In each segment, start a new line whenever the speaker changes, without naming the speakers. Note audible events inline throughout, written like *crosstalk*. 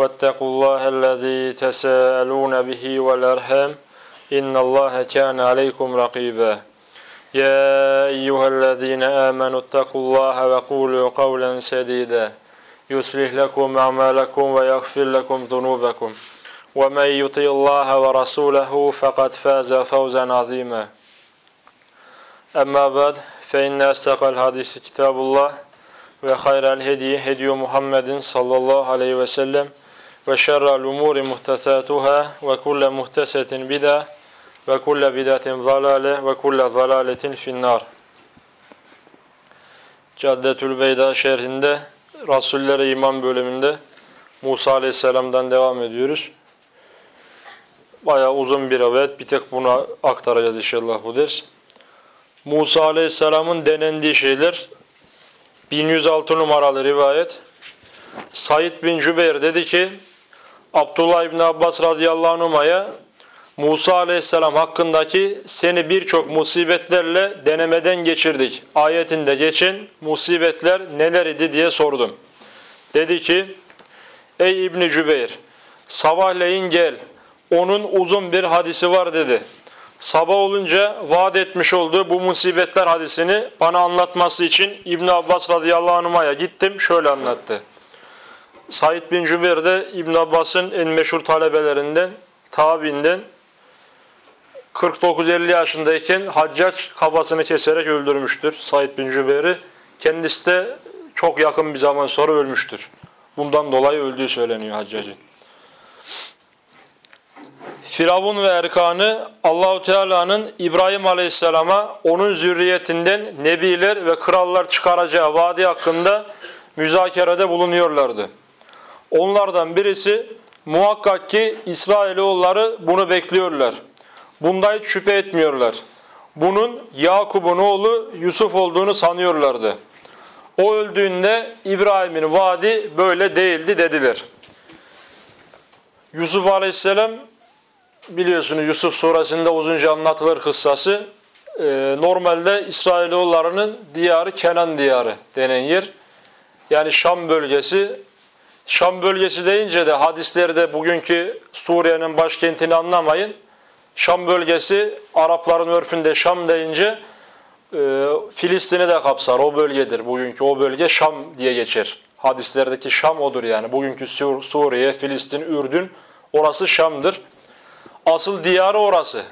واتقوا الله الذي تساءلون به والأرحام إن الله كان عليكم رقيبا. يا أيها الذين آمنوا اتقوا الله وقولوا قولا سديدا. يصلح لكم أعمالكم ويغفر لكم ذنوبكم. ومن يطع الله ورسوله فقد فاز فوزا عظيما. أما بعد فإن أصدق الحديث كتاب الله وخير الهدي هدي محمد صلى الله عليه وسلم. وشر الأمور محدثاتها وكل محدثة بدعة وكل بدعة ضلالة وكل ضلالة في النار Caddetül Beyda şerhinde Rasullere İman bölümünde Musa Aleyhisselam'dan devam ediyoruz. Bayağı uzun bir evet. Bir tek bunu aktaracağız inşallah bu ders. Musa Aleyhisselam'ın denendiği şeyler 1106 numaralı rivayet. Said bin Cübeyr dedi ki Abdullah İbni Abbas radıyallahu anh'a Musa aleyhisselam hakkındaki seni birçok musibetlerle denemeden geçirdik. Ayetinde geçen musibetler neler idi diye sordum. Dedi ki Ey İbni Cübeyr sabahleyin gel onun uzun bir hadisi var dedi. Sabah olunca vaat etmiş olduğu bu musibetler hadisini bana anlatması için İbn Abbas radıyallahu anh'a gittim. Şöyle anlattı. Said bin Cübeyr de İbn Abbas'ın en meşhur talebelerinden, tabiinden 49-50 yaşındayken Haccac kafasını keserek öldürmüştür Said bin Cübeyr'i. Kendisi de çok yakın bir zaman sonra ölmüştür. Bundan dolayı öldüğü söyleniyor Haccac'ın. Firavun ve Erkan'ı Allahu Teala'nın İbrahim Aleyhisselam'a onun zürriyetinden nebiler ve krallar çıkaracağı vaadi hakkında müzakerede bulunuyorlardı. Onlardan birisi muhakkak ki İsrailoğulları bunu bekliyorlar. Bunda hiç şüphe etmiyorlar. Bunun Yakup'un oğlu Yusuf olduğunu sanıyorlardı. O öldüğünde İbrahim'in vaadi böyle değildi dediler. Yusuf Aleyhisselam biliyorsunuz Yusuf suresinde uzunca anlatılır kıssası. Ee, normalde İsrailoğullarının diyarı Kenan diyarı denen yer. Yani Şam bölgesi. Şam bölgesi deyince de hadislerde bugünkü Suriye'nin başkentini anlamayın. Şam bölgesi Arapların örfünde Şam deyince e, Filistin'i de kapsar. O bölgedir. Bugünkü o bölge Şam diye geçer. Hadislerdeki Şam odur yani. Bugünkü Sur Suriye, Filistin, Ürdün orası Şam'dır. Asıl diyarı orası.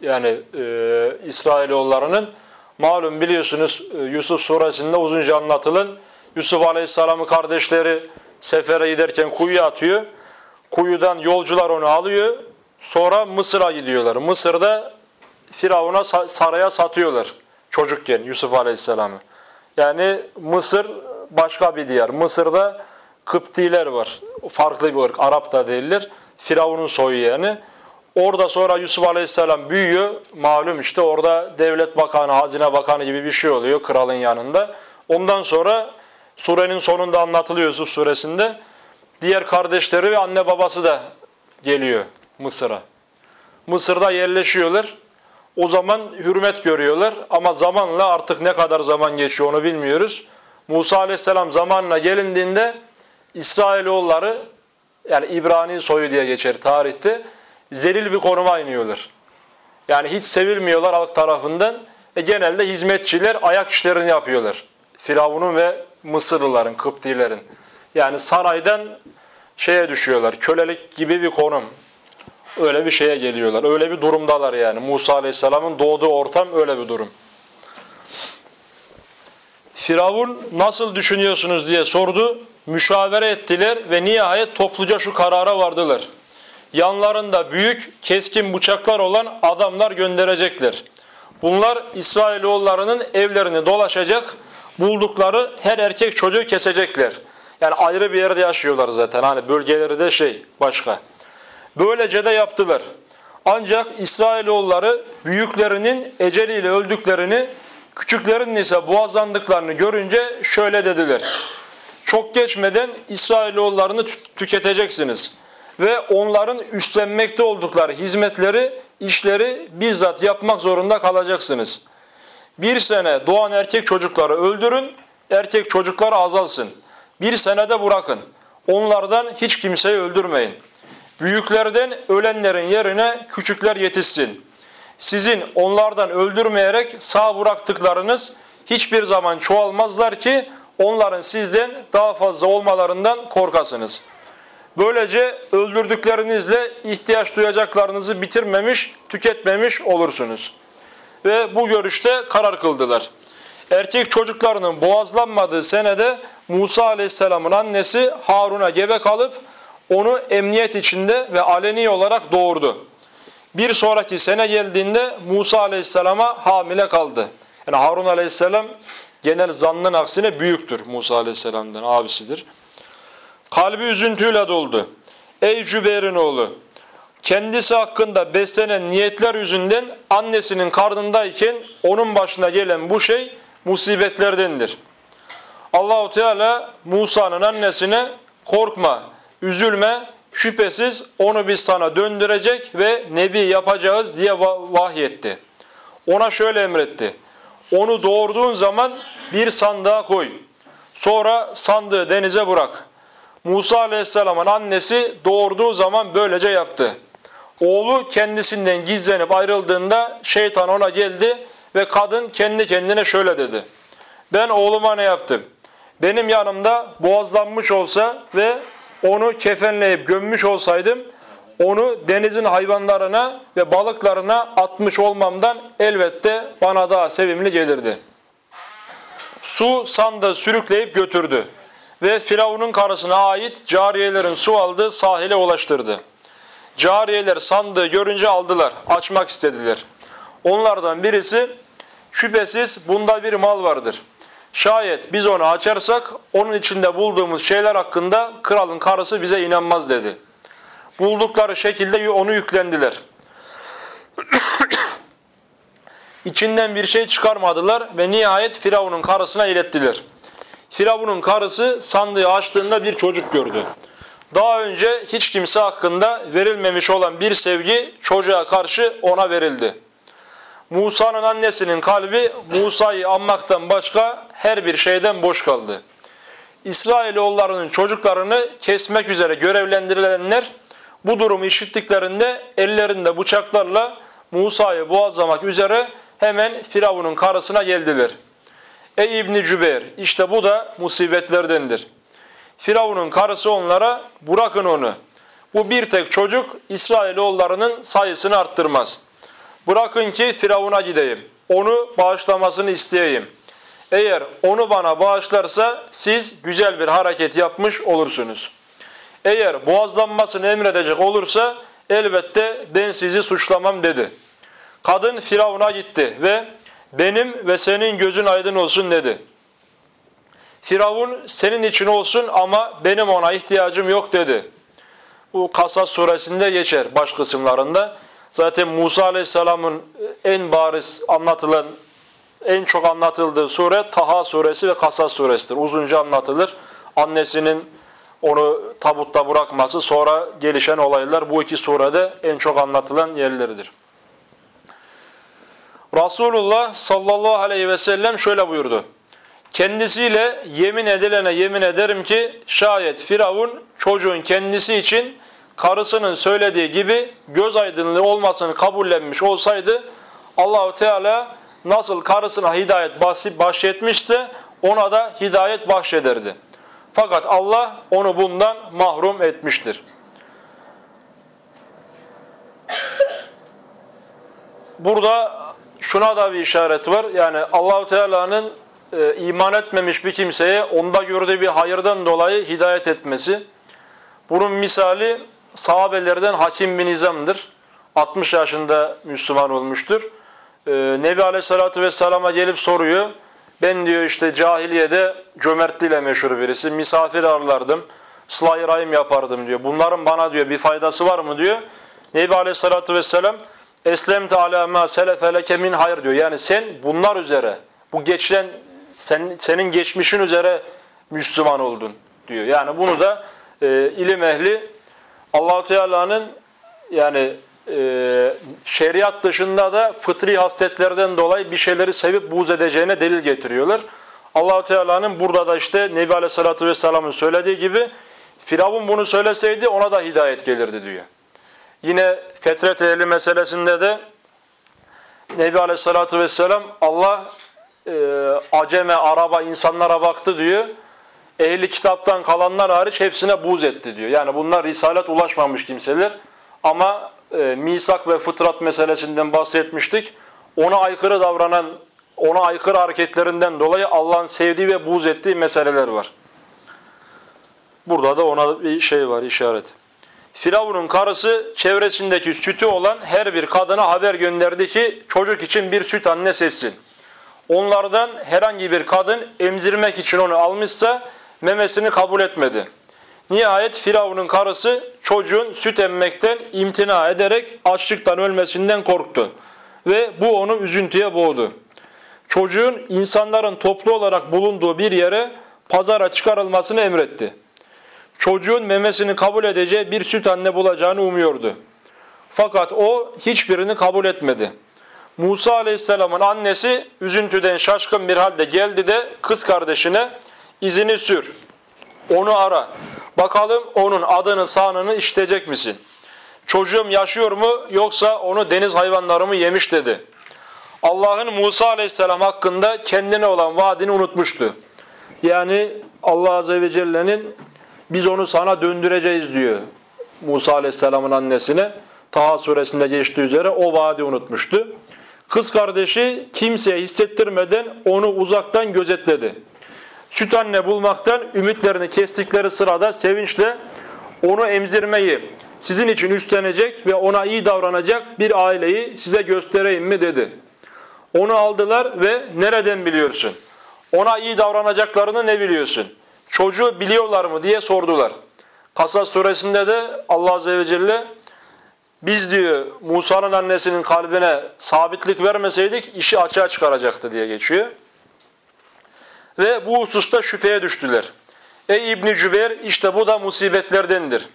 Yani e, İsrailoğullarının malum biliyorsunuz e, Yusuf suresinde uzunca anlatılan Yusuf Aleyhisselam'ın kardeşleri sefere giderken kuyuya atıyor. Kuyudan yolcular onu alıyor. Sonra Mısır'a gidiyorlar. Mısır'da Firavun'a saraya satıyorlar çocukken Yusuf Aleyhisselam'ı. Yani Mısır başka bir diyar. Mısır'da Kıptiler var. Farklı bir ırk. Arap da değiller. Firavun'un soyu yani. Orada sonra Yusuf Aleyhisselam büyüyor. Malum işte orada devlet bakanı, hazine bakanı gibi bir şey oluyor kralın yanında. Ondan sonra surenin sonunda anlatılıyor Yusuf suresinde. Diğer kardeşleri ve anne babası da geliyor Mısır'a. Mısır'da yerleşiyorlar. O zaman hürmet görüyorlar ama zamanla artık ne kadar zaman geçiyor onu bilmiyoruz. Musa Aleyhisselam zamanla gelindiğinde İsrailoğulları yani İbrani soyu diye geçer tarihte zelil bir konuma iniyorlar. Yani hiç sevilmiyorlar halk tarafından ve genelde hizmetçiler ayak işlerini yapıyorlar. Firavun'un ve Mısırlıların, Kıptilerin. Yani saraydan şeye düşüyorlar, kölelik gibi bir konum. Öyle bir şeye geliyorlar. Öyle bir durumdalar yani. Musa Aleyhisselam'ın doğduğu ortam öyle bir durum. Firavun nasıl düşünüyorsunuz diye sordu. Müşavere ettiler ve nihayet topluca şu karara vardılar. Yanlarında büyük, keskin bıçaklar olan adamlar gönderecekler. Bunlar İsrailoğullarının evlerini dolaşacak, buldukları her erkek çocuğu kesecekler. Yani ayrı bir yerde yaşıyorlar zaten. Hani bölgeleri de şey başka. Böylece de yaptılar. Ancak İsrailoğulları büyüklerinin eceliyle öldüklerini, küçüklerinin ise boğazlandıklarını görünce şöyle dediler. Çok geçmeden İsrailoğullarını tüketeceksiniz ve onların üstlenmekte oldukları hizmetleri, işleri bizzat yapmak zorunda kalacaksınız. Bir sene doğan erkek çocukları öldürün, erkek çocuklar azalsın. Bir senede bırakın. Onlardan hiç kimseyi öldürmeyin. Büyüklerden ölenlerin yerine küçükler yetişsin. Sizin onlardan öldürmeyerek sağ bıraktıklarınız hiçbir zaman çoğalmazlar ki onların sizden daha fazla olmalarından korkasınız. Böylece öldürdüklerinizle ihtiyaç duyacaklarınızı bitirmemiş, tüketmemiş olursunuz. Ve bu görüşte karar kıldılar. Erkek çocuklarının boğazlanmadığı senede Musa Aleyhisselam'ın annesi Harun'a gebe kalıp onu emniyet içinde ve aleni olarak doğurdu. Bir sonraki sene geldiğinde Musa Aleyhisselam'a hamile kaldı. Yani Harun Aleyhisselam genel zannın aksine büyüktür Musa Aleyhisselam'dan abisidir. Kalbi üzüntüyle doldu. Ey Cübeyr'in oğlu! Kendisi hakkında beslenen niyetler yüzünden annesinin karnındayken onun başına gelen bu şey musibetlerdendir. Allahu Teala Musa'nın annesine korkma, üzülme, şüphesiz onu biz sana döndürecek ve nebi yapacağız diye vahyetti. Ona şöyle emretti. Onu doğurduğun zaman bir sandığa koy. Sonra sandığı denize bırak. Musa Aleyhisselam'ın annesi doğurduğu zaman böylece yaptı. Oğlu kendisinden gizlenip ayrıldığında şeytan ona geldi ve kadın kendi kendine şöyle dedi. Ben oğluma ne yaptım? Benim yanımda boğazlanmış olsa ve onu kefenleyip gömmüş olsaydım onu denizin hayvanlarına ve balıklarına atmış olmamdan elbette bana daha sevimli gelirdi. Su sandığı sürükleyip götürdü ve Firavun'un karısına ait cariyelerin su aldığı sahile ulaştırdı. Cariyeler sandığı görünce aldılar, açmak istediler. Onlardan birisi şüphesiz bunda bir mal vardır. Şayet biz onu açarsak onun içinde bulduğumuz şeyler hakkında kralın karısı bize inanmaz dedi. Buldukları şekilde onu yüklendiler. *coughs* İçinden bir şey çıkarmadılar ve nihayet Firavun'un karısına ilettiler. Firavun'un karısı sandığı açtığında bir çocuk gördü. Daha önce hiç kimse hakkında verilmemiş olan bir sevgi çocuğa karşı ona verildi. Musa'nın annesinin kalbi Musa'yı anmaktan başka her bir şeyden boş kaldı. İsrailoğullarının çocuklarını kesmek üzere görevlendirilenler bu durumu işittiklerinde ellerinde bıçaklarla Musa'yı boğazlamak üzere hemen Firavun'un karısına geldiler. Ey İbni Cübeyr işte bu da musibetlerdendir. Firavun'un karısı onlara bırakın onu. Bu bir tek çocuk İsrailoğullarının sayısını arttırmaz. Bırakın ki Firavun'a gideyim. Onu bağışlamasını isteyeyim. Eğer onu bana bağışlarsa siz güzel bir hareket yapmış olursunuz. Eğer boğazlanmasını emredecek olursa elbette ben sizi suçlamam dedi. Kadın Firavun'a gitti ve benim ve senin gözün aydın olsun dedi. Firavun senin için olsun ama benim ona ihtiyacım yok dedi. Bu Kasas suresinde geçer baş kısımlarında. Zaten Musa Aleyhisselam'ın en bariz anlatılan, en çok anlatıldığı sure Taha suresi ve Kasas suresidir. Uzunca anlatılır. Annesinin onu tabutta bırakması, sonra gelişen olaylar bu iki surede en çok anlatılan yerleridir. Resulullah sallallahu aleyhi ve sellem şöyle buyurdu. Kendisiyle yemin edilene yemin ederim ki şayet Firavun çocuğun kendisi için karısının söylediği gibi göz aydınlığı olmasını kabullenmiş olsaydı Allahu Teala nasıl karısına hidayet bahşetmişse ona da hidayet bahşederdi. Fakat Allah onu bundan mahrum etmiştir. Burada şuna da bir işaret var. Yani Allahu Teala'nın e, iman etmemiş bir kimseye onda gördüğü bir hayırdan dolayı hidayet etmesi. Bunun misali sahabelerden Hakim bin İzam'dır. 60 yaşında Müslüman olmuştur. Ee, Nebi Aleyhisselatü Vesselam'a gelip soruyor. Ben diyor işte cahiliyede cömertliğiyle meşhur birisi. Misafir ağırlardım. sıla rahim yapardım diyor. Bunların bana diyor bir faydası var mı diyor. Nebi Aleyhisselatü Vesselam Eslemte ala ma selefe leke min hayır diyor. Yani sen bunlar üzere bu geçen sen, senin geçmişin üzere Müslüman oldun diyor. Yani bunu da e, ilim ehli Allahu Teala'nın yani e, şeriat dışında da fıtri hasletlerden dolayı bir şeyleri sevip buğz edeceğine delil getiriyorlar. Allahu Teala'nın burada da işte Nebi Aleyhisselatü Vesselam'ın söylediği gibi Firavun bunu söyleseydi ona da hidayet gelirdi diyor. Yine fetret ehli meselesinde de Nebi Aleyhisselatü Vesselam Allah e, aceme, araba, insanlara baktı diyor. Ehli kitaptan kalanlar hariç hepsine buz etti diyor. Yani bunlar risalet ulaşmamış kimseler. Ama e, misak ve fıtrat meselesinden bahsetmiştik. Ona aykırı davranan, ona aykırı hareketlerinden dolayı Allah'ın sevdiği ve buz ettiği meseleler var. Burada da ona bir şey var, işaret. Firavun'un karısı çevresindeki sütü olan her bir kadına haber gönderdi ki çocuk için bir süt anne seçsin. Onlardan herhangi bir kadın emzirmek için onu almışsa memesini kabul etmedi. Nihayet Firavun'un karısı çocuğun süt emmekten imtina ederek açlıktan ölmesinden korktu. Ve bu onu üzüntüye boğdu. Çocuğun insanların toplu olarak bulunduğu bir yere pazara çıkarılmasını emretti. Çocuğun memesini kabul edeceği bir süt anne bulacağını umuyordu. Fakat o hiçbirini kabul etmedi. Musa Aleyhisselam'ın annesi üzüntüden şaşkın bir halde geldi de kız kardeşine izini sür, onu ara. Bakalım onun adını sanını işitecek misin? Çocuğum yaşıyor mu yoksa onu deniz hayvanları mı yemiş dedi. Allah'ın Musa Aleyhisselam hakkında kendine olan vaadini unutmuştu. Yani Allah Azze ve Celle'nin biz onu sana döndüreceğiz diyor Musa Aleyhisselam'ın annesine. Taha suresinde geçtiği üzere o vaadi unutmuştu. Kız kardeşi kimseye hissettirmeden onu uzaktan gözetledi. Süt anne bulmaktan ümitlerini kestikleri sırada sevinçle onu emzirmeyi sizin için üstlenecek ve ona iyi davranacak bir aileyi size göstereyim mi dedi. Onu aldılar ve nereden biliyorsun? Ona iyi davranacaklarını ne biliyorsun? Çocuğu biliyorlar mı diye sordular. Kasas suresinde de Allah Azze ve Celle biz diyor Musa'nın annesinin kalbine sabitlik vermeseydik işi açığa çıkaracaktı diye geçiyor. Ve bu hususta şüpheye düştüler. Ey İbni Cübeyr işte bu da musibetlerdendir.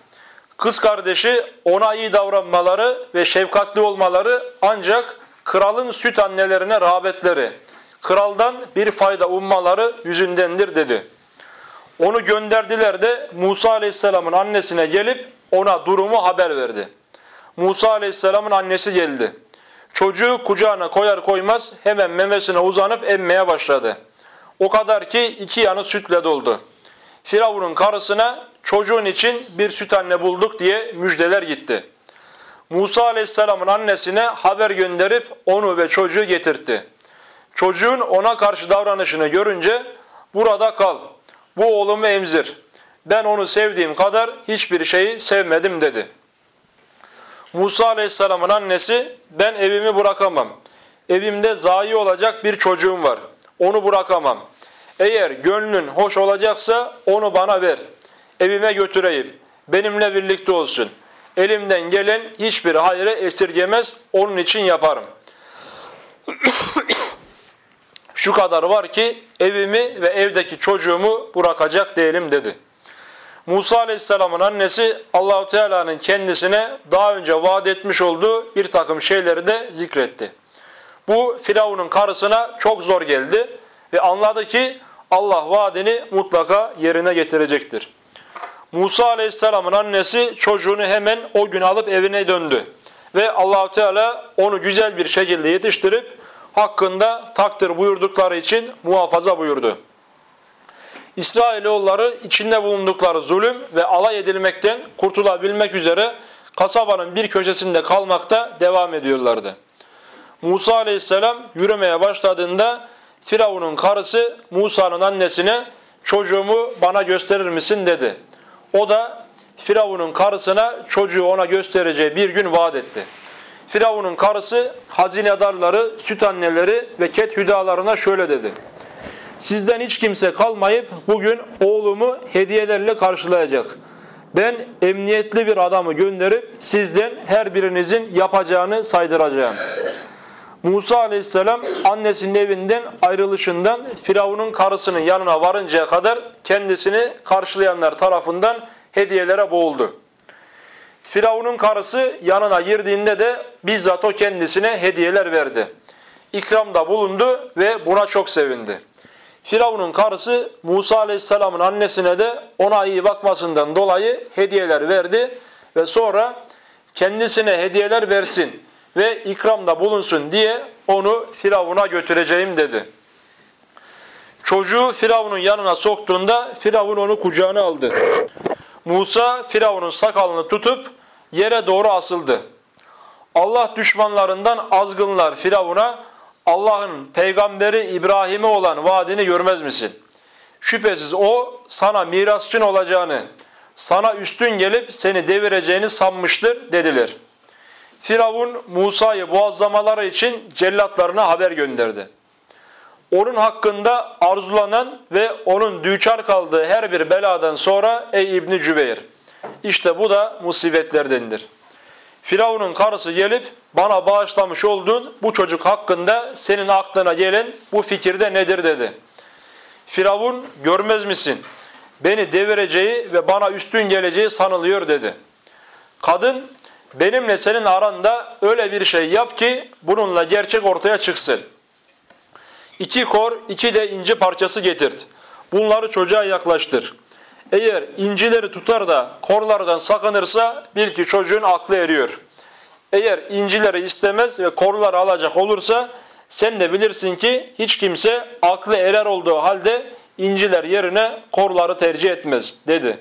Kız kardeşi ona iyi davranmaları ve şefkatli olmaları ancak kralın süt annelerine rağbetleri, kraldan bir fayda ummaları yüzündendir dedi. Onu gönderdiler de Musa Aleyhisselam'ın annesine gelip ona durumu haber verdi. Musa Aleyhisselam'ın annesi geldi. Çocuğu kucağına koyar koymaz hemen memesine uzanıp emmeye başladı. O kadar ki iki yanı sütle doldu. Firavun'un karısına çocuğun için bir süt anne bulduk diye müjdeler gitti. Musa Aleyhisselam'ın annesine haber gönderip onu ve çocuğu getirtti. Çocuğun ona karşı davranışını görünce burada kal, bu oğlumu emzir. Ben onu sevdiğim kadar hiçbir şeyi sevmedim dedi. Musa Aleyhisselam'ın annesi ben evimi bırakamam. Evimde zayi olacak bir çocuğum var. Onu bırakamam. Eğer gönlün hoş olacaksa onu bana ver. Evime götüreyim. Benimle birlikte olsun. Elimden gelen hiçbir hayrı esirgemez. Onun için yaparım. *coughs* Şu kadar var ki evimi ve evdeki çocuğumu bırakacak değilim dedi. Musa Aleyhisselam'ın annesi Allahu Teala'nın kendisine daha önce vaat etmiş olduğu bir takım şeyleri de zikretti. Bu Firavun'un karısına çok zor geldi ve anladı ki Allah vaadini mutlaka yerine getirecektir. Musa Aleyhisselam'ın annesi çocuğunu hemen o gün alıp evine döndü. Ve Allahu Teala onu güzel bir şekilde yetiştirip hakkında takdir buyurdukları için muhafaza buyurdu. İsrailoğulları içinde bulundukları zulüm ve alay edilmekten kurtulabilmek üzere kasabanın bir köşesinde kalmakta devam ediyorlardı. Musa aleyhisselam yürümeye başladığında Firavun'un karısı Musa'nın annesine çocuğumu bana gösterir misin dedi. O da Firavun'un karısına çocuğu ona göstereceği bir gün vaat etti. Firavun'un karısı hazinedarları, süt anneleri ve ket hüdalarına şöyle dedi. Sizden hiç kimse kalmayıp bugün oğlumu hediyelerle karşılayacak. Ben emniyetli bir adamı gönderip sizden her birinizin yapacağını saydıracağım. Musa aleyhisselam annesinin evinden ayrılışından Firavun'un karısının yanına varıncaya kadar kendisini karşılayanlar tarafından hediyelere boğuldu. Firavun'un karısı yanına girdiğinde de bizzat o kendisine hediyeler verdi. İkramda bulundu ve buna çok sevindi. Firavun'un karısı Musa Aleyhisselam'ın annesine de ona iyi bakmasından dolayı hediyeler verdi ve sonra kendisine hediyeler versin ve ikramda bulunsun diye onu Firavun'a götüreceğim dedi. Çocuğu Firavun'un yanına soktuğunda Firavun onu kucağına aldı. Musa Firavun'un sakalını tutup yere doğru asıldı. Allah düşmanlarından azgınlar Firavun'a Allah'ın peygamberi İbrahim'e olan vaadini görmez misin? Şüphesiz o sana mirasçın olacağını, sana üstün gelip seni devireceğini sanmıştır dediler. Firavun Musa'yı boğazlamaları için cellatlarına haber gönderdi. Onun hakkında arzulanan ve onun düçar kaldığı her bir beladan sonra ey İbni Cübeyr, işte bu da musibetlerdendir. Firavun'un karısı gelip bana bağışlamış olduğun bu çocuk hakkında senin aklına gelen bu fikirde nedir dedi. Firavun görmez misin? Beni devireceği ve bana üstün geleceği sanılıyor dedi. Kadın benimle senin aranda öyle bir şey yap ki bununla gerçek ortaya çıksın. İki kor, iki de inci parçası getirt. Bunları çocuğa yaklaştır. Eğer incileri tutar da korlardan sakınırsa bil ki çocuğun aklı eriyor. Eğer incileri istemez ve korları alacak olursa sen de bilirsin ki hiç kimse aklı erer olduğu halde inciler yerine korları tercih etmez dedi.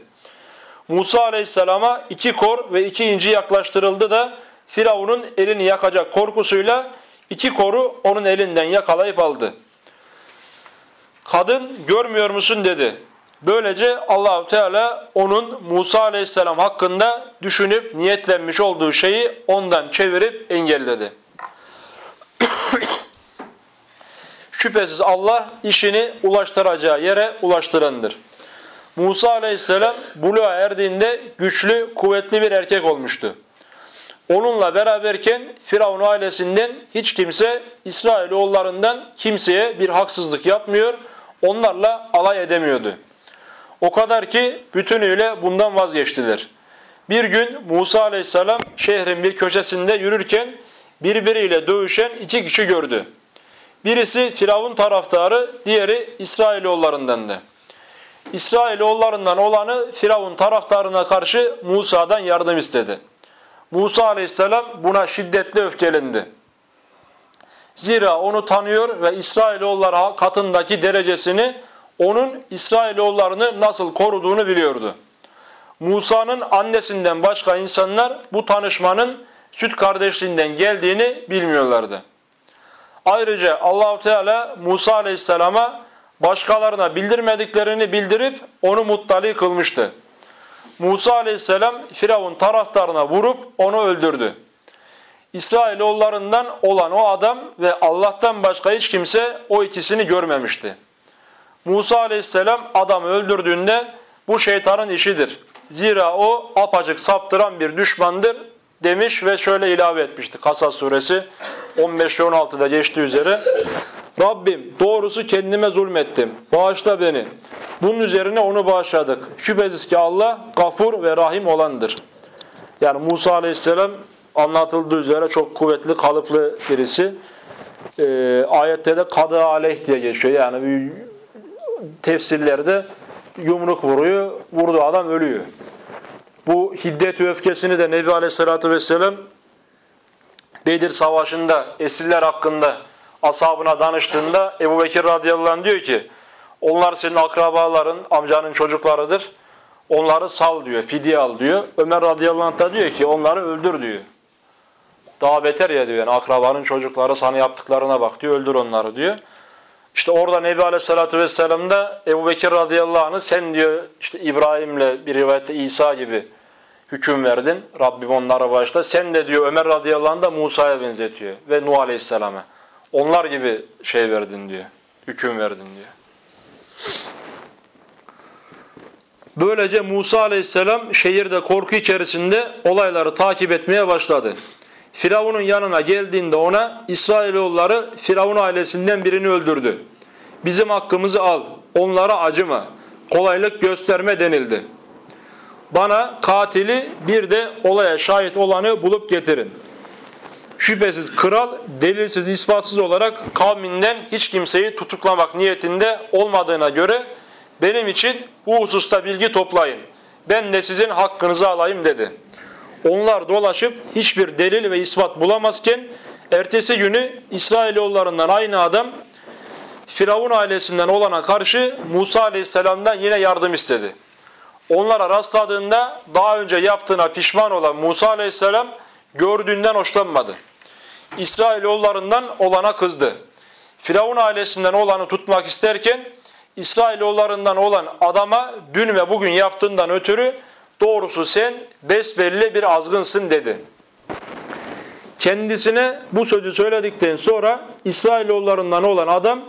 Musa aleyhisselama iki kor ve iki inci yaklaştırıldı da Firavun'un elini yakacak korkusuyla iki koru onun elinden yakalayıp aldı. Kadın görmüyor musun dedi. Böylece Allahu Teala onun Musa Aleyhisselam hakkında düşünüp niyetlenmiş olduğu şeyi ondan çevirip engelledi. *coughs* Şüphesiz Allah işini ulaştıracağı yere ulaştırandır. Musa Aleyhisselam buluğa erdiğinde güçlü, kuvvetli bir erkek olmuştu. Onunla beraberken Firavun ailesinden hiç kimse İsrailoğullarından kimseye bir haksızlık yapmıyor, onlarla alay edemiyordu. O kadar ki bütünüyle bundan vazgeçtiler. Bir gün Musa aleyhisselam şehrin bir köşesinde yürürken birbiriyle dövüşen iki kişi gördü. Birisi Firavun taraftarı, diğeri İsrailoğullarındandı. İsrailoğullarından olanı Firavun taraftarına karşı Musa'dan yardım istedi. Musa aleyhisselam buna şiddetle öfkelendi. Zira onu tanıyor ve İsrailoğulları katındaki derecesini onun İsrailoğullarını nasıl koruduğunu biliyordu. Musa'nın annesinden başka insanlar bu tanışmanın süt kardeşliğinden geldiğini bilmiyorlardı. Ayrıca Allahu Teala Musa Aleyhisselam'a başkalarına bildirmediklerini bildirip onu muttali kılmıştı. Musa Aleyhisselam Firavun taraftarına vurup onu öldürdü. İsrailoğullarından olan o adam ve Allah'tan başka hiç kimse o ikisini görmemişti. Musa aleyhisselam adamı öldürdüğünde bu şeytanın işidir. Zira o apacık saptıran bir düşmandır demiş ve şöyle ilave etmişti. Kasas suresi 15 ve 16'da geçtiği üzere. Rabbim doğrusu kendime zulmettim. Bağışla beni. Bunun üzerine onu bağışladık. Şüphesiz ki Allah gafur ve rahim olandır. Yani Musa aleyhisselam anlatıldığı üzere çok kuvvetli, kalıplı birisi. Ee, ayette de kadı aleyh diye geçiyor. Yani bir tefsirlerde yumruk vuruyor, vurduğu adam ölüyor. Bu hiddet ve öfkesini de Nebi Aleyhisselatü Vesselam Bedir Savaşı'nda esirler hakkında ashabına danıştığında Ebu Bekir radıyallahu anh diyor ki onlar senin akrabaların, amcanın çocuklarıdır. Onları sal diyor, fidye al diyor. Ömer radıyallahu anh da diyor ki onları öldür diyor. Daha beter ya diyor yani akrabanın çocukları sana yaptıklarına bak diyor, öldür onları diyor. İşte orada Nebi Aleyhisselatü Vesselam da Ebu Bekir radıyallahu anh'ı sen diyor işte İbrahim'le bir rivayette İsa gibi hüküm verdin. Rabbim onlara başta. Sen de diyor Ömer radıyallahu anh da Musa'ya benzetiyor ve Nuh aleyhisselama. Onlar gibi şey verdin diyor. Hüküm verdin diyor. Böylece Musa aleyhisselam şehirde korku içerisinde olayları takip etmeye başladı. Firavun'un yanına geldiğinde ona İsrailoğulları Firavun ailesinden birini öldürdü. Bizim hakkımızı al, onlara acıma, kolaylık gösterme denildi. Bana katili bir de olaya şahit olanı bulup getirin. Şüphesiz kral delilsiz ispatsız olarak kavminden hiç kimseyi tutuklamak niyetinde olmadığına göre benim için bu hususta bilgi toplayın. Ben de sizin hakkınızı alayım dedi. Onlar dolaşıp hiçbir delil ve ispat bulamazken ertesi günü İsrailoğullarından aynı adam Firavun ailesinden olana karşı Musa aleyhisselamdan yine yardım istedi. Onlara rastladığında daha önce yaptığına pişman olan Musa aleyhisselam gördüğünden hoşlanmadı. İsrailoğullarından olana kızdı. Firavun ailesinden olanı tutmak isterken İsrailoğullarından olan adama dün ve bugün yaptığından ötürü doğrusu sen besbelli bir azgınsın dedi. Kendisine bu sözü söyledikten sonra İsrailoğullarından olan adam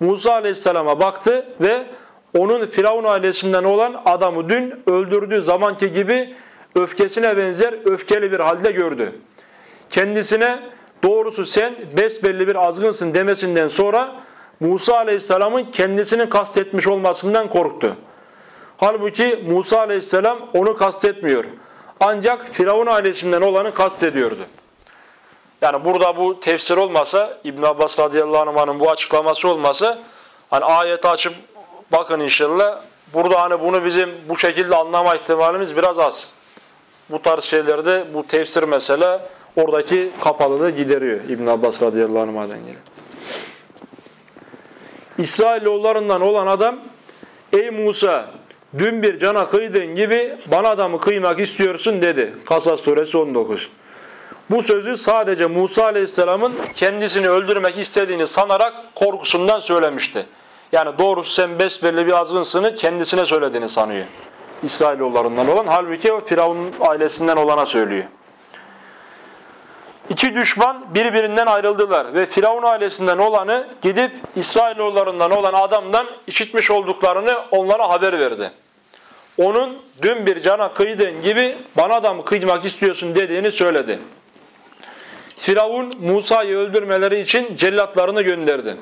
Musa aleyhisselama baktı ve onun Firavun ailesinden olan adamı dün öldürdüğü zamanki gibi öfkesine benzer öfkeli bir halde gördü. Kendisine doğrusu sen besbelli bir azgınsın demesinden sonra Musa Aleyhisselam'ın kendisini kastetmiş olmasından korktu. Halbuki Musa Aleyhisselam onu kastetmiyor. Ancak Firavun ailesinden olanı kastediyordu. Yani burada bu tefsir olmasa, İbn Abbas radıyallahu anh'ın bu açıklaması olmasa, hani ayeti açıp bakın inşallah, burada hani bunu bizim bu şekilde anlama ihtimalimiz biraz az. Bu tarz şeylerde bu tefsir mesela oradaki kapalılığı gideriyor İbn Abbas radıyallahu anh'dan geliyor. İsrailoğullarından olan adam ey Musa dün bir cana kıydığın gibi bana adamı kıymak istiyorsun dedi. Kasas suresi 19. Bu sözü sadece Musa aleyhisselamın kendisini öldürmek istediğini sanarak korkusundan söylemişti. Yani doğrusu sen besbelli bir azgınsını kendisine söylediğini sanıyor. İsrailoğullarından olan. Halbuki o Firavun ailesinden olana söylüyor. İki düşman birbirinden ayrıldılar ve Firavun ailesinden olanı gidip İsrailoğullarından olan adamdan işitmiş olduklarını onlara haber verdi. Onun dün bir cana kıydığın gibi bana da mı kıymak istiyorsun dediğini söyledi. Firavun Musa'yı öldürmeleri için cellatlarını gönderdi.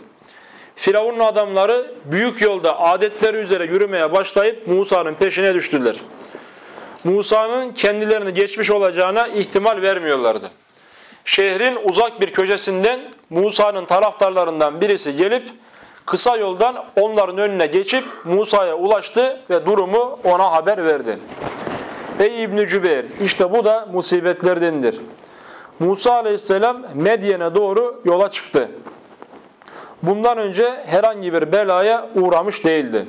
Firavun'un adamları büyük yolda adetleri üzere yürümeye başlayıp Musa'nın peşine düştüler. Musa'nın kendilerini geçmiş olacağına ihtimal vermiyorlardı. Şehrin uzak bir köşesinden Musa'nın taraftarlarından birisi gelip kısa yoldan onların önüne geçip Musa'ya ulaştı ve durumu ona haber verdi. Ey İbn Cübeyr işte bu da musibetlerdendir. Musa aleyhisselam Medyen'e doğru yola çıktı. Bundan önce herhangi bir belaya uğramış değildi.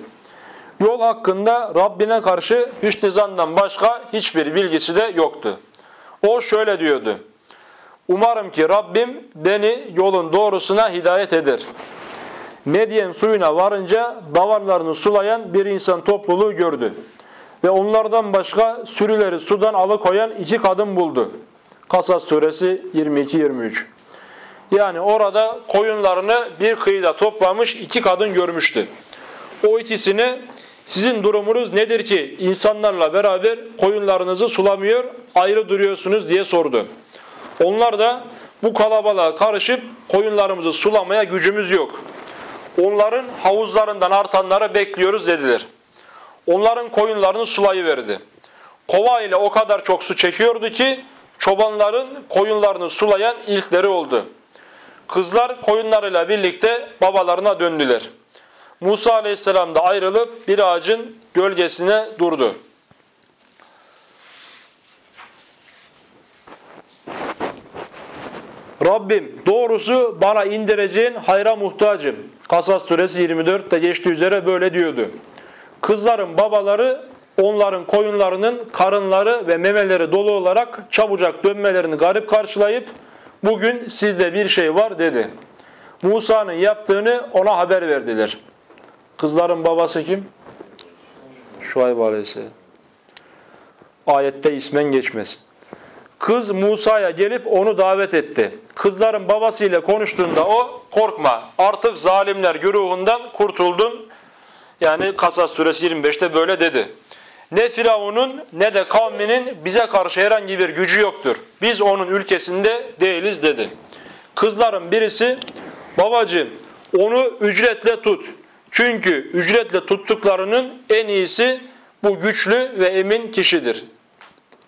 Yol hakkında Rabbine karşı hüsnü başka hiçbir bilgisi de yoktu. O şöyle diyordu. Umarım ki Rabbim beni yolun doğrusuna hidayet eder. Medyen suyuna varınca davarlarını sulayan bir insan topluluğu gördü. Ve onlardan başka sürüleri sudan alıkoyan iki kadın buldu. Kasas suresi 22-23 Yani orada koyunlarını bir kıyıda toplamış iki kadın görmüştü. O ikisine sizin durumunuz nedir ki insanlarla beraber koyunlarınızı sulamıyor, ayrı duruyorsunuz diye sordu. Onlar da bu kalabalığa karışıp koyunlarımızı sulamaya gücümüz yok. Onların havuzlarından artanları bekliyoruz dediler. Onların koyunlarını sulayıverdi. Kova ile o kadar çok su çekiyordu ki çobanların koyunlarını sulayan ilkleri oldu. Kızlar koyunlarıyla birlikte babalarına döndüler. Musa aleyhisselam da ayrılıp bir ağacın gölgesine durdu. Rabbim doğrusu bana indireceğin hayra muhtacım. Kasas suresi 24'te geçtiği üzere böyle diyordu. Kızların babaları onların koyunlarının karınları ve memeleri dolu olarak çabucak dönmelerini garip karşılayıp bugün sizde bir şey var dedi. Musa'nın yaptığını ona haber verdiler. Kızların babası kim? Şuayb Aleyhisselam. Ayette ismen geçmez. Kız Musa'ya gelip onu davet etti. Kızların babasıyla konuştuğunda o korkma artık zalimler güruhundan kurtuldun. Yani Kasas suresi 25'te böyle dedi. Ne Firavun'un ne de kavminin bize karşı herhangi bir gücü yoktur. Biz onun ülkesinde değiliz dedi. Kızların birisi babacığım onu ücretle tut. Çünkü ücretle tuttuklarının en iyisi bu güçlü ve emin kişidir.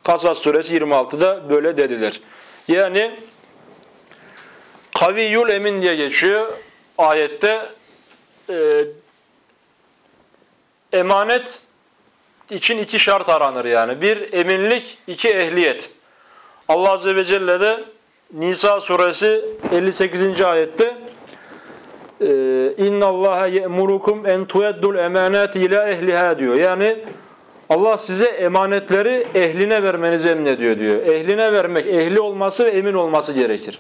Kasas suresi 26'da böyle dediler. Yani Kaviyul emin diye geçiyor ayette. E, emanet için iki şart aranır yani. Bir eminlik, iki ehliyet. Allah Azze ve Celle de Nisa suresi 58. ayette İnna Allaha ye'murukum en tu'addul emanati ila ehliha diyor. Yani Allah size emanetleri ehline vermenizi emrediyor diyor. Ehline vermek, ehli olması ve emin olması gerekir.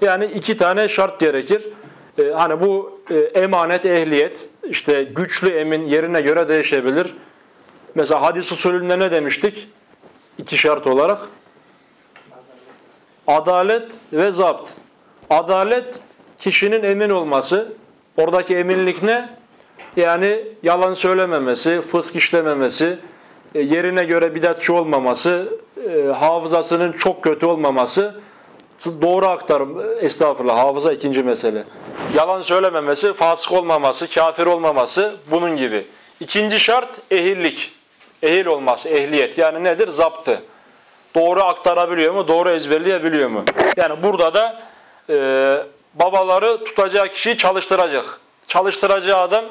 Yani iki tane şart gerekir. Ee, hani bu e, emanet, ehliyet, işte güçlü emin yerine göre değişebilir. Mesela hadis usulünde ne demiştik? İki şart olarak. Adalet ve zapt. Adalet kişinin emin olması. Oradaki eminlik ne? Yani yalan söylememesi, fısk işlememesi, yerine göre bidatçı olmaması, e, hafızasının çok kötü olmaması, doğru aktarım, estağfurullah hafıza ikinci mesele. Yalan söylememesi, fasık olmaması, kafir olmaması bunun gibi. İkinci şart ehillik. Ehil olması, ehliyet. Yani nedir? Zaptı. Doğru aktarabiliyor mu? Doğru ezberleyebiliyor mu? Yani burada da e, babaları tutacağı kişiyi çalıştıracak. Çalıştıracağı adam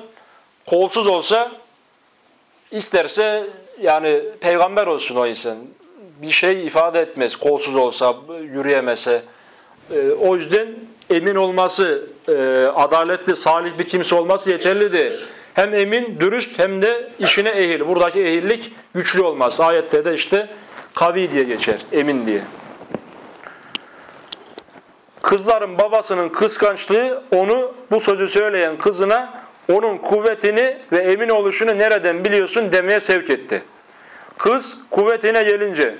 kolsuz olsa isterse yani peygamber olsun o insan. Bir şey ifade etmez kolsuz olsa, yürüyemese. E, o yüzden emin olması, e, adaletli, salih bir kimse olması yeterli değil. Hem emin, dürüst hem de işine ehil. Buradaki ehillik güçlü olması. Ayette de işte kavi diye geçer, emin diye. Kızların babasının kıskançlığı onu bu sözü söyleyen kızına onun kuvvetini ve emin oluşunu nereden biliyorsun demeye sevk etti. Kız kuvvetine gelince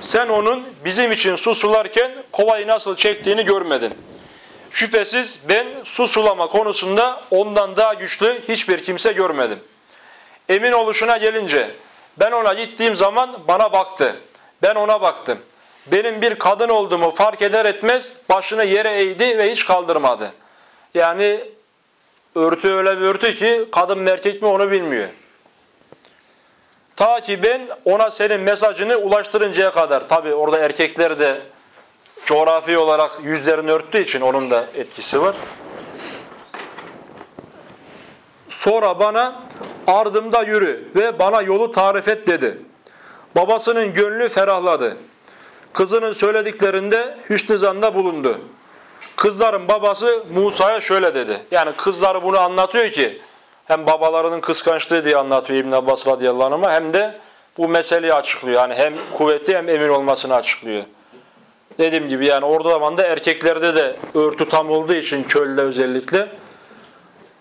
sen onun bizim için su sularken kovayı nasıl çektiğini görmedin. Şüphesiz ben su sulama konusunda ondan daha güçlü hiçbir kimse görmedim. Emin oluşuna gelince ben ona gittiğim zaman bana baktı. Ben ona baktım. Benim bir kadın olduğumu fark eder etmez başını yere eğdi ve hiç kaldırmadı. Yani örtü öyle bir örtü ki kadın mı erkek mi onu bilmiyor. Ta ki ben ona senin mesajını ulaştırıncaya kadar. Tabi orada erkekler de coğrafi olarak yüzlerini örttüğü için onun da etkisi var. Sonra bana ardımda yürü ve bana yolu tarif et dedi. Babasının gönlü ferahladı. Kızının söylediklerinde hüsnü zanda bulundu. Kızların babası Musa'ya şöyle dedi. Yani kızları bunu anlatıyor ki hem babalarının kıskançlığı diye anlatıyor İbn Abbas radıyallahu anh'a hem de bu meseleyi açıklıyor. Yani hem kuvvetli hem emin olmasını açıklıyor. Dediğim gibi yani orada zamanda erkeklerde de örtü tam olduğu için çölde özellikle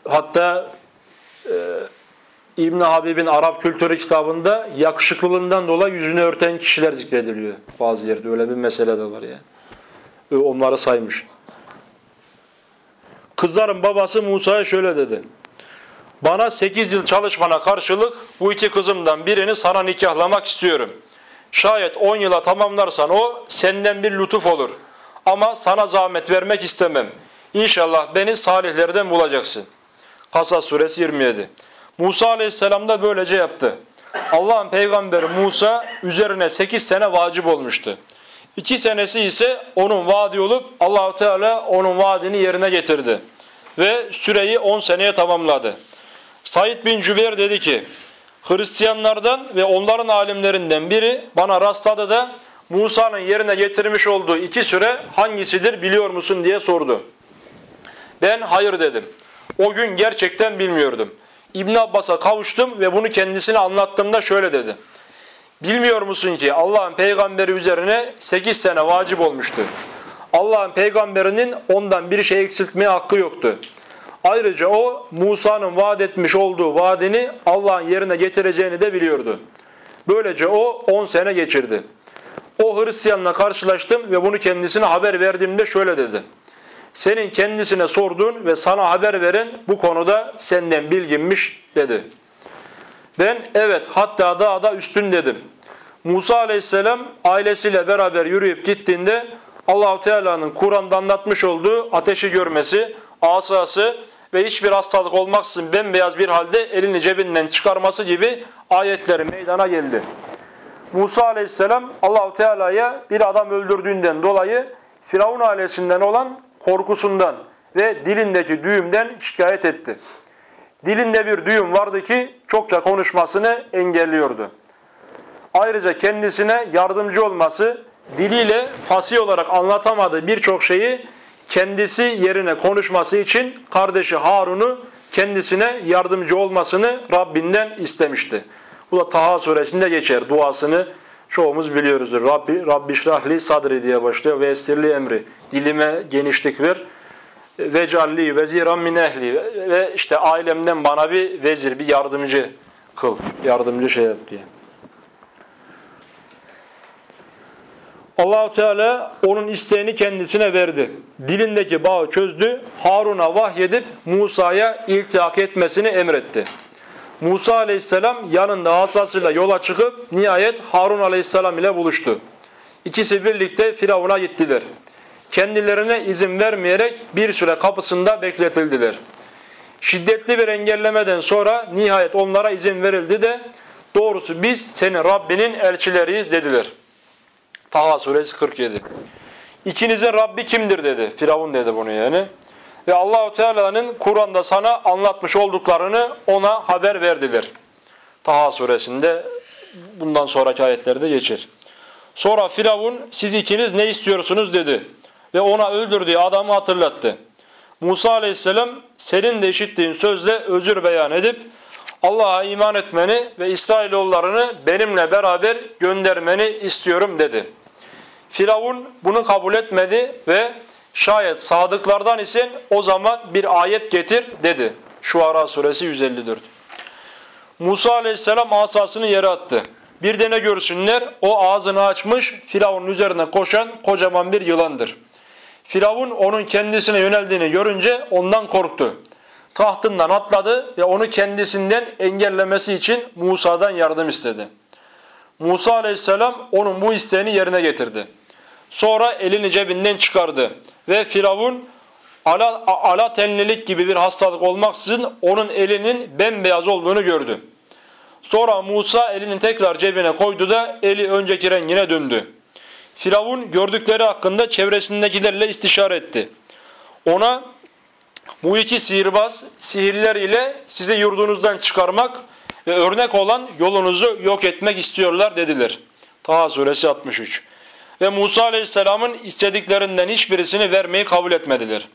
hatta e, İbn Habib'in Arap Kültürü kitabında yakışıklılığından dolayı yüzünü örten kişiler zikrediliyor bazı yerde. Öyle bir mesele de var yani. Onları saymış. Kızların babası Musa'ya şöyle dedi. Bana 8 yıl çalışmana karşılık bu iki kızımdan birini sana nikahlamak istiyorum. Şayet 10 yıla tamamlarsan o senden bir lütuf olur. Ama sana zahmet vermek istemem. İnşallah beni salihlerden bulacaksın. Kasas suresi 27. Musa aleyhisselam da böylece yaptı. Allah'ın peygamberi Musa üzerine 8 sene vacip olmuştu. 2 senesi ise onun vaadi olup Allahu Teala onun vaadini yerine getirdi. Ve süreyi 10 seneye tamamladı. Said bin Cübeyr dedi ki Hristiyanlardan ve onların alimlerinden biri bana rastladı da Musa'nın yerine getirmiş olduğu iki süre hangisidir biliyor musun diye sordu. Ben hayır dedim. O gün gerçekten bilmiyordum. İbn Abbas'a kavuştum ve bunu kendisine anlattığımda şöyle dedi. Bilmiyor musun ki Allah'ın peygamberi üzerine 8 sene vacip olmuştu. Allah'ın peygamberinin ondan bir şey eksiltmeye hakkı yoktu. Ayrıca o Musa'nın vaat etmiş olduğu vaadini Allah'ın yerine getireceğini de biliyordu. Böylece o 10 sene geçirdi. O Hristiyanla karşılaştım ve bunu kendisine haber verdiğimde şöyle dedi. Senin kendisine sorduğun ve sana haber veren bu konuda senden bilginmiş dedi. Ben evet hatta daha da üstün dedim. Musa aleyhisselam ailesiyle beraber yürüyüp gittiğinde Allahu Teala'nın Kur'an'da anlatmış olduğu ateşi görmesi, asası ve hiçbir hastalık olmaksızın bembeyaz bir halde elini cebinden çıkarması gibi ayetleri meydana geldi. Musa aleyhisselam Allahu Teala'ya bir adam öldürdüğünden dolayı Firavun ailesinden olan korkusundan ve dilindeki düğümden şikayet etti. Dilinde bir düğüm vardı ki çokça konuşmasını engelliyordu. Ayrıca kendisine yardımcı olması, diliyle fasih olarak anlatamadığı birçok şeyi kendisi yerine konuşması için kardeşi Harun'u kendisine yardımcı olmasını Rabbinden istemişti. Bu da Taha suresinde geçer. Duasını çoğumuz biliyoruzdur. Rabbi, Rabbi şrahli sadri diye başlıyor. Ve estirli emri. Dilime genişlik ver. Vecalli veziran min ehli. Ve işte ailemden bana bir vezir, bir yardımcı kıl. Yardımcı şey yap diye. Allahu Teala onun isteğini kendisine verdi. Dilindeki bağı çözdü. Harun'a vahyedip Musa'ya iltihak etmesini emretti. Musa aleyhisselam yanında asasıyla yola çıkıp nihayet Harun aleyhisselam ile buluştu. İkisi birlikte Firavun'a gittiler. Kendilerine izin vermeyerek bir süre kapısında bekletildiler. Şiddetli bir engellemeden sonra nihayet onlara izin verildi de doğrusu biz senin Rabbinin elçileriyiz dediler. Taha suresi 47. İkinizin Rabbi kimdir dedi. Firavun dedi bunu yani. Ve Allahu Teala'nın Kur'an'da sana anlatmış olduklarını ona haber verdiler. Taha suresinde bundan sonraki ayetlerde geçer. Sonra Firavun siz ikiniz ne istiyorsunuz dedi. Ve ona öldürdüğü adamı hatırlattı. Musa aleyhisselam senin de işittiğin sözle özür beyan edip Allah'a iman etmeni ve İsrailoğullarını benimle beraber göndermeni istiyorum dedi. Firavun bunu kabul etmedi ve şayet sadıklardan isen o zaman bir ayet getir dedi. Şuara suresi 154. Musa aleyhisselam asasını yere attı. Bir de ne görsünler? O ağzını açmış Firavun'un üzerine koşan kocaman bir yılandır. Firavun onun kendisine yöneldiğini görünce ondan korktu. Tahtından atladı ve onu kendisinden engellemesi için Musa'dan yardım istedi. Musa aleyhisselam onun bu isteğini yerine getirdi. Sonra elini cebinden çıkardı ve Firavun ala, ala tenlilik gibi bir hastalık olmaksızın onun elinin bembeyaz olduğunu gördü. Sonra Musa elini tekrar cebine koydu da eli önceki rengine döndü. Firavun gördükleri hakkında çevresindekilerle istişare etti. Ona bu iki sihirbaz sihirler ile size yurdunuzdan çıkarmak ve örnek olan yolunuzu yok etmek istiyorlar dediler. Taha suresi 63. Ve Musa aleyhisselamın istediklerinden hiçbirisini vermeyi kabul etmediler.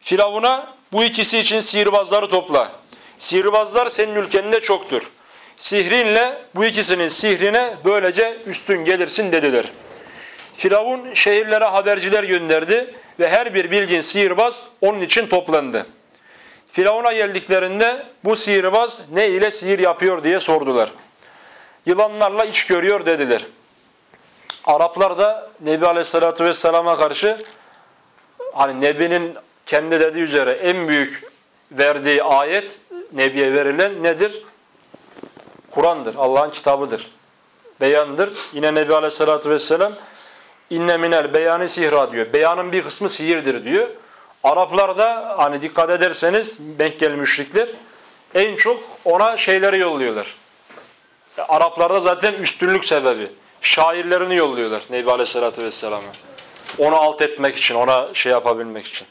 Firavun'a bu ikisi için sihirbazları topla. Sihirbazlar senin ülkende çoktur. Sihrinle bu ikisinin sihrine böylece üstün gelirsin dediler. Firavun şehirlere haberciler gönderdi ve her bir bilgin sihirbaz onun için toplandı. Firavun'a geldiklerinde bu sihirbaz ne ile sihir yapıyor diye sordular. Yılanlarla iç görüyor dediler. Araplar da Nebi Aleyhisselatü Vesselam'a karşı hani Nebi'nin kendi dediği üzere en büyük verdiği ayet Nebi'ye verilen nedir? Kur'an'dır. Allah'ın kitabıdır. Beyandır. Yine Nebi Aleyhisselatü Vesselam inne minel beyanı sihra diyor. Beyanın bir kısmı sihirdir diyor. Araplar da hani dikkat ederseniz Mekkeli müşrikler en çok ona şeyleri yolluyorlar. Araplarda zaten üstünlük sebebi. Şairlerini yolluyorlar Nebi Aleyhisselatü Vesselam'a. Onu alt etmek için, ona şey yapabilmek için.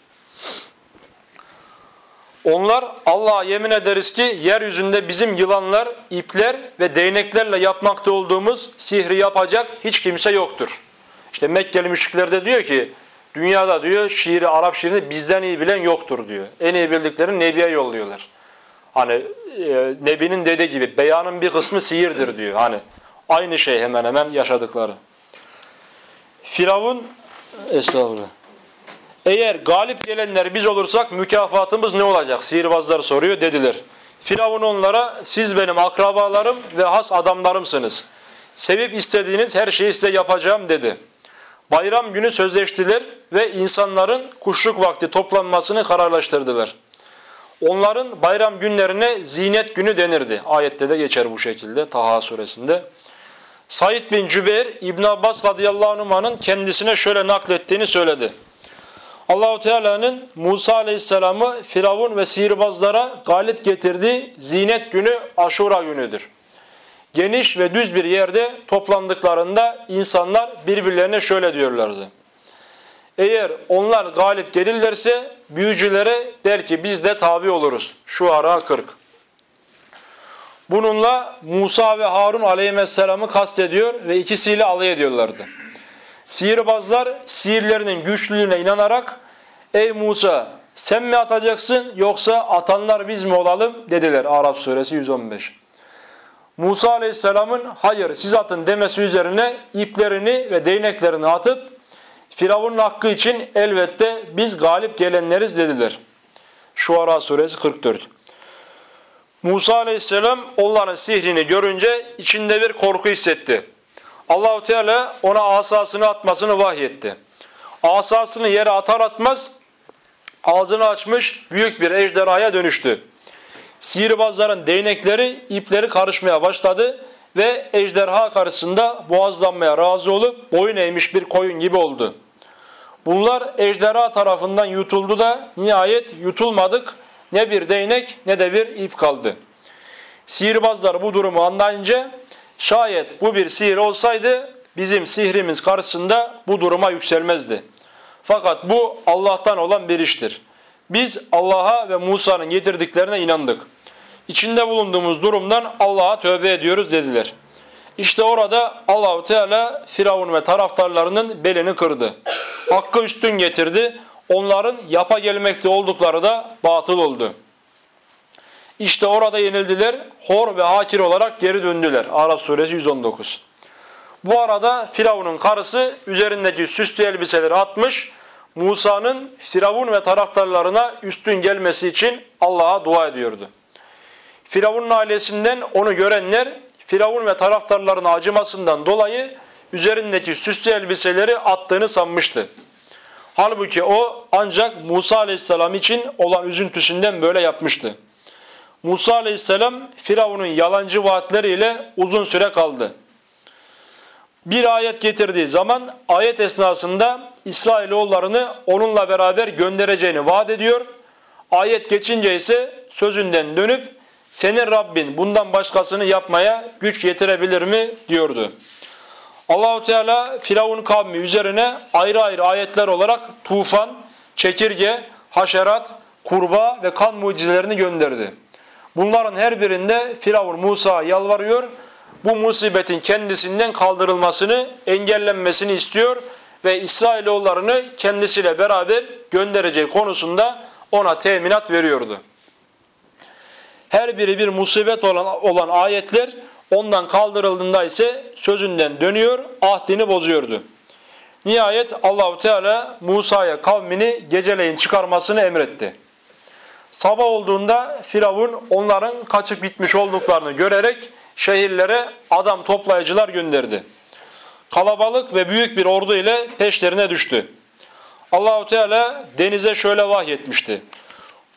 Onlar Allah'a yemin ederiz ki yeryüzünde bizim yılanlar, ipler ve değneklerle yapmakta olduğumuz sihri yapacak hiç kimse yoktur. İşte Mekkeli müşrikler de diyor ki dünyada diyor şiiri, Arap şiirini bizden iyi bilen yoktur diyor. En iyi bildiklerini Nebi'ye yolluyorlar. Hani e, Nebi'nin dediği gibi beyanın bir kısmı sihirdir diyor. Hani aynı şey hemen hemen yaşadıkları. Firavun estağfurullah. Eğer galip gelenler biz olursak mükafatımız ne olacak? Sihirbazlar soruyor dediler. Firavun onlara siz benim akrabalarım ve has adamlarımsınız. Sevip istediğiniz her şeyi size yapacağım dedi. Bayram günü sözleştiler ve insanların kuşluk vakti toplanmasını kararlaştırdılar. onların bayram günlerine zinet günü denirdi. Ayette de geçer bu şekilde Taha suresinde. Said bin Cübeyr İbn Abbas radıyallahu anh'ın kendisine şöyle naklettiğini söyledi. Allahu Teala'nın Musa Aleyhisselam'ı Firavun ve sihirbazlara galip getirdiği zinet günü Aşura günüdür. Geniş ve düz bir yerde toplandıklarında insanlar birbirlerine şöyle diyorlardı. Eğer onlar galip gelirlerse büyücülere der ki biz de tabi oluruz. Şu ara 40. Bununla Musa ve Harun aleyhisselamı kastediyor ve ikisiyle alay ediyorlardı. Sihirbazlar sihirlerinin güçlülüğüne inanarak ey Musa sen mi atacaksın yoksa atanlar biz mi olalım dediler Arap suresi 115. Musa aleyhisselamın hayır siz atın demesi üzerine iplerini ve değneklerini atıp Firavun'un hakkı için elbette biz galip gelenleriz dediler. Şuara suresi 44. Musa aleyhisselam onların sihrini görünce içinde bir korku hissetti. Allahu Teala ona asasını atmasını vahyetti. Asasını yere atar atmaz ağzını açmış büyük bir ejderhaya dönüştü. Sihirbazların değnekleri, ipleri karışmaya başladı ve ejderha karşısında boğazlanmaya razı olup boyun eğmiş bir koyun gibi oldu. Bunlar ejderha tarafından yutuldu da nihayet yutulmadık ne bir değnek ne de bir ip kaldı. Sihirbazlar bu durumu anlayınca şayet bu bir sihir olsaydı bizim sihrimiz karşısında bu duruma yükselmezdi. Fakat bu Allah'tan olan bir iştir. Biz Allah'a ve Musa'nın getirdiklerine inandık. İçinde bulunduğumuz durumdan Allah'a tövbe ediyoruz dediler. İşte orada Allahu Teala Firavun ve taraftarlarının belini kırdı. Hakkı üstün getirdi. Onların yapa gelmekte oldukları da batıl oldu. İşte orada yenildiler. Hor ve hakir olarak geri döndüler. Arap suresi 119. Bu arada Firavun'un karısı üzerindeki süslü elbiseleri atmış. Musa'nın Firavun ve taraftarlarına üstün gelmesi için Allah'a dua ediyordu. Firavun'un ailesinden onu görenler Firavun ve taraftarlarına acımasından dolayı üzerindeki süslü elbiseleri attığını sanmıştı. Halbuki o ancak Musa aleyhisselam için olan üzüntüsünden böyle yapmıştı. Musa aleyhisselam Firavun'un yalancı vaatleriyle uzun süre kaldı. Bir ayet getirdiği zaman ayet esnasında İsrailoğullarını onunla beraber göndereceğini vaat ediyor. Ayet geçince ise sözünden dönüp senin Rabbin bundan başkasını yapmaya güç yetirebilir mi diyordu. Allahu Teala Firavun kavmi üzerine ayrı ayrı ayetler olarak tufan, çekirge, haşerat, kurbağa ve kan mucizelerini gönderdi. Bunların her birinde Firavun Musa yalvarıyor. Bu musibetin kendisinden kaldırılmasını, engellenmesini istiyor ve İsrailoğullarını kendisiyle beraber göndereceği konusunda ona teminat veriyordu. Her biri bir musibet olan, olan ayetler ondan kaldırıldığında ise sözünden dönüyor, ahdini bozuyordu. Nihayet Allahu Teala Musa'ya kavmini geceleyin çıkarmasını emretti. Sabah olduğunda Firavun onların kaçıp gitmiş olduklarını görerek şehirlere adam toplayıcılar gönderdi. Kalabalık ve büyük bir ordu ile peşlerine düştü. Allahu Teala denize şöyle vahyetmişti.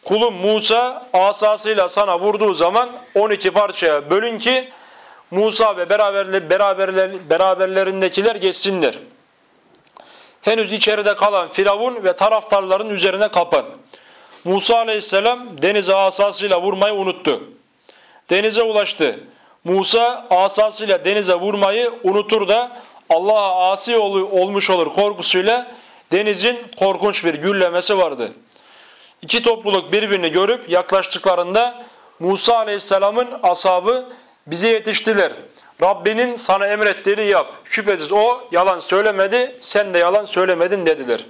Kulum Musa asasıyla sana vurduğu zaman 12 parçaya bölün ki Musa ve beraberler, beraberler, beraberlerindekiler geçsinler. Henüz içeride kalan Firavun ve taraftarların üzerine kapan. Musa aleyhisselam denize asasıyla vurmayı unuttu. Denize ulaştı. Musa asasıyla denize vurmayı unutur da Allah'a asi olmuş olur korkusuyla denizin korkunç bir güllemesi vardı. İki topluluk birbirini görüp yaklaştıklarında Musa aleyhisselamın ashabı bize yetiştiler. Rabbinin sana emrettiğini yap. Şüphesiz o yalan söylemedi, sen de yalan söylemedin dediler.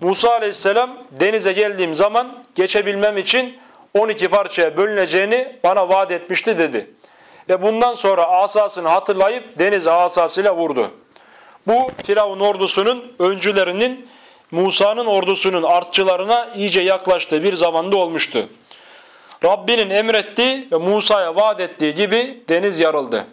Musa aleyhisselam denize geldiğim zaman geçebilmem için 12 parçaya bölüneceğini bana vaat etmişti dedi. Ve bundan sonra asasını hatırlayıp denize asasıyla vurdu. Bu Firavun ordusunun öncülerinin Musa'nın ordusunun artçılarına iyice yaklaştığı bir zamanda olmuştu. Rabbinin emrettiği ve Musa'ya vaat ettiği gibi deniz yarıldı.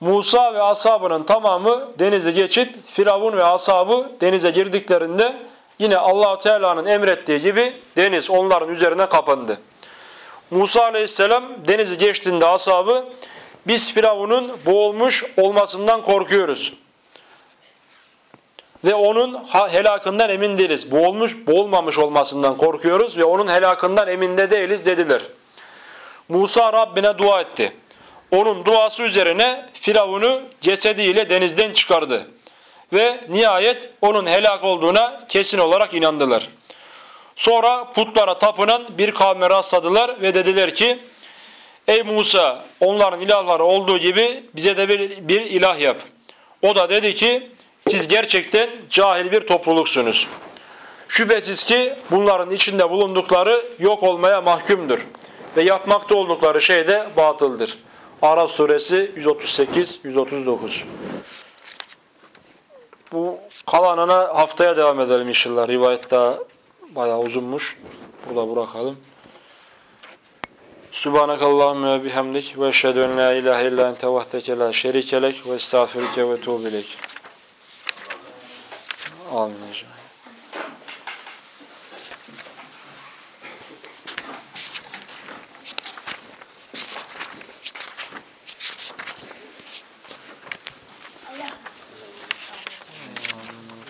Musa ve ashabının tamamı denize geçip Firavun ve ashabı denize girdiklerinde yine Allahu Teala'nın emrettiği gibi deniz onların üzerine kapandı. Musa aleyhisselam denizi geçtiğinde ashabı biz Firavun'un boğulmuş olmasından korkuyoruz. Ve onun helakından emin değiliz. Boğulmuş, boğulmamış olmasından korkuyoruz ve onun helakından emin de değiliz dediler. Musa Rabbine dua etti. Onun duası üzerine Firavun'u cesediyle denizden çıkardı. Ve nihayet onun helak olduğuna kesin olarak inandılar. Sonra putlara tapınan bir kavme rastladılar ve dediler ki Ey Musa onların ilahları olduğu gibi bize de bir, bir ilah yap. O da dedi ki siz gerçekten cahil bir topluluksunuz. Şüphesiz ki bunların içinde bulundukları yok olmaya mahkumdur. Ve yapmakta oldukları şey de batıldır. Araf suresi 138-139 Bu kalanına haftaya devam edelim inşallah. Rivayet daha bayağı uzunmuş. Burada bırakalım. Subhanakallahümme ve bihamdik ve eşhedü en la ilahe illa ente vahdeke la şerikelek ve estağfirüke ve tuğbilek. Ecmaîn.